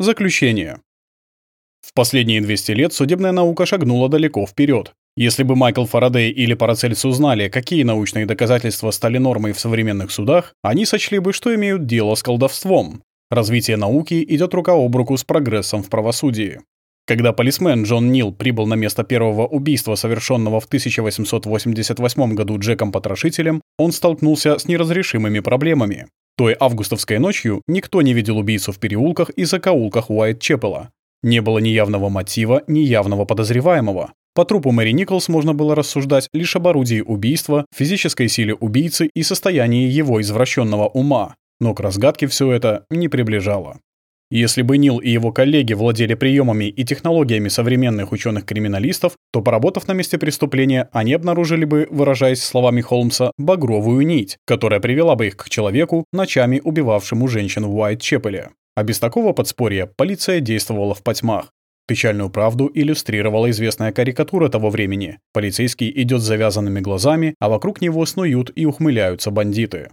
Заключение. В последние 200 лет судебная наука шагнула далеко вперед. Если бы Майкл Фарадей или Парацельс узнали, какие научные доказательства стали нормой в современных судах, они сочли бы, что имеют дело с колдовством. Развитие науки идет рука об руку с прогрессом в правосудии. Когда полисмен Джон Нил прибыл на место первого убийства, совершенного в 1888 году Джеком-потрошителем, он столкнулся с неразрешимыми проблемами. Той августовской ночью никто не видел убийцу в переулках и закоулках Уайт-Чепела. Не было ни явного мотива, ни явного подозреваемого. По трупу Мэри Николс можно было рассуждать лишь об орудии убийства, физической силе убийцы и состоянии его извращенного ума, но к разгадке все это не приближало. Если бы Нил и его коллеги владели приемами и технологиями современных ученых-криминалистов, то, поработав на месте преступления, они обнаружили бы, выражаясь словами Холмса, багровую нить, которая привела бы их к человеку, ночами убивавшему женщин в Уайт-Чепеле. А без такого подспорья полиция действовала в потьмах. Печальную правду иллюстрировала известная карикатура того времени. Полицейский идет с завязанными глазами, а вокруг него снуют и ухмыляются бандиты.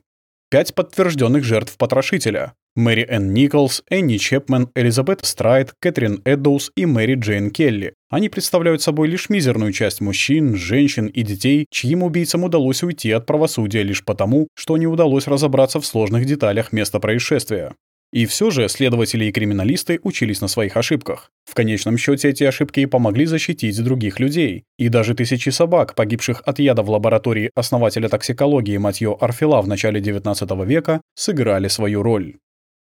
Пять подтвержденных жертв потрошителя. Мэри Энн Николс, Энни Чепмен, Элизабет Страйт, Кэтрин Эддоус и Мэри Джейн Келли. Они представляют собой лишь мизерную часть мужчин, женщин и детей, чьим убийцам удалось уйти от правосудия лишь потому, что не удалось разобраться в сложных деталях места происшествия. И все же следователи и криминалисты учились на своих ошибках. В конечном счете эти ошибки помогли защитить других людей. И даже тысячи собак, погибших от яда в лаборатории основателя токсикологии Матьё Арфила в начале XIX века, сыграли свою роль.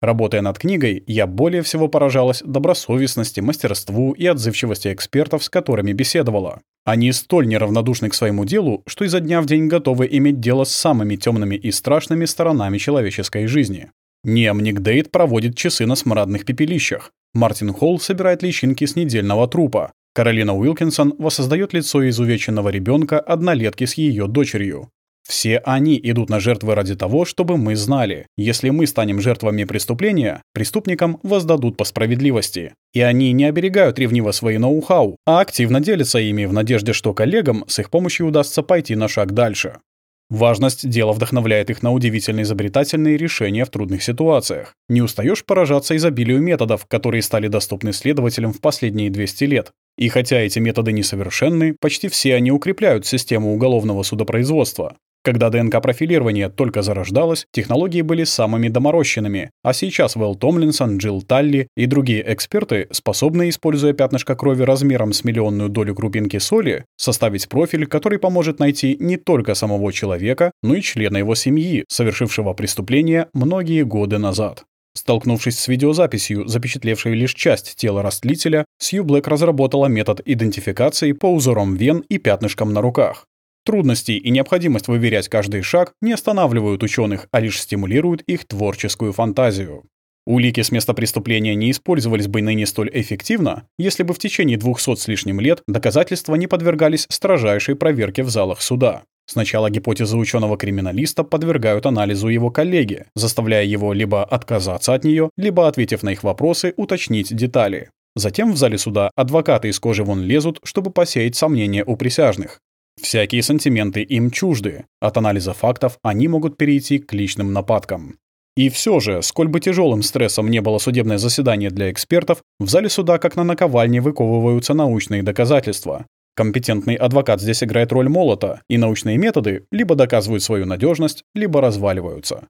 Работая над книгой, я более всего поражалась добросовестности, мастерству и отзывчивости экспертов, с которыми беседовала. Они столь неравнодушны к своему делу, что изо дня в день готовы иметь дело с самыми темными и страшными сторонами человеческой жизни. Ниам Никдейт проводит часы на смрадных пепелищах. Мартин Холл собирает личинки с недельного трупа. Каролина Уилкинсон воссоздает лицо изувеченного ребенка однолетки с ее дочерью. Все они идут на жертвы ради того, чтобы мы знали, если мы станем жертвами преступления, преступникам воздадут по справедливости. И они не оберегают ревниво свои ноу-хау, а активно делятся ими в надежде, что коллегам с их помощью удастся пойти на шаг дальше. Важность дела вдохновляет их на удивительно изобретательные решения в трудных ситуациях. Не устаешь поражаться изобилию методов, которые стали доступны следователям в последние 200 лет. И хотя эти методы несовершенны, почти все они укрепляют систему уголовного судопроизводства. Когда ДНК-профилирование только зарождалось, технологии были самыми доморощенными, а сейчас Вэл Томлинсон, Джилл Талли и другие эксперты способны, используя пятнышко крови размером с миллионную долю крупинки соли, составить профиль, который поможет найти не только самого человека, но и члена его семьи, совершившего преступление многие годы назад. Столкнувшись с видеозаписью, запечатлевшей лишь часть тела растлителя, Сью Блэк разработала метод идентификации по узорам вен и пятнышкам на руках. Трудности и необходимость выверять каждый шаг не останавливают ученых, а лишь стимулируют их творческую фантазию. Улики с места преступления не использовались бы ныне столь эффективно, если бы в течение 200 с лишним лет доказательства не подвергались строжайшей проверке в залах суда. Сначала гипотезы ученого-криминалиста подвергают анализу его коллеги, заставляя его либо отказаться от нее, либо, ответив на их вопросы, уточнить детали. Затем в зале суда адвокаты из кожи вон лезут, чтобы посеять сомнения у присяжных. Всякие сантименты им чужды. От анализа фактов они могут перейти к личным нападкам. И все же, сколь бы тяжелым стрессом не было судебное заседание для экспертов, в зале суда как на наковальне выковываются научные доказательства. Компетентный адвокат здесь играет роль молота, и научные методы либо доказывают свою надежность, либо разваливаются.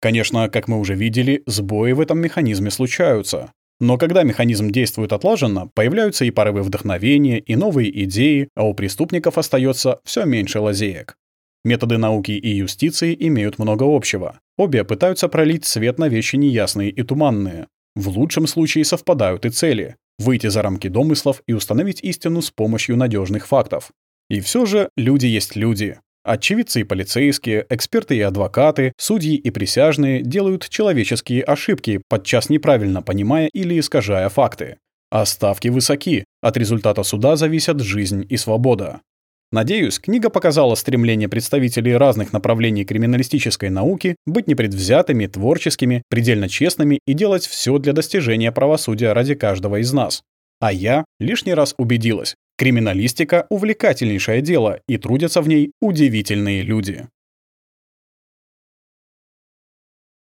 Конечно, как мы уже видели, сбои в этом механизме случаются. Но когда механизм действует отлаженно, появляются и порывы вдохновения, и новые идеи, а у преступников остается все меньше лазеек. Методы науки и юстиции имеют много общего. Обе пытаются пролить свет на вещи неясные и туманные. В лучшем случае совпадают и цели – выйти за рамки домыслов и установить истину с помощью надежных фактов. И все же люди есть люди. Очевидцы и полицейские, эксперты и адвокаты, судьи и присяжные делают человеческие ошибки, подчас неправильно понимая или искажая факты. А ставки высоки, от результата суда зависят жизнь и свобода. Надеюсь, книга показала стремление представителей разных направлений криминалистической науки быть непредвзятыми, творческими, предельно честными и делать все для достижения правосудия ради каждого из нас. А я лишний раз убедилась, Криминалистика — увлекательнейшее дело, и трудятся в ней удивительные люди.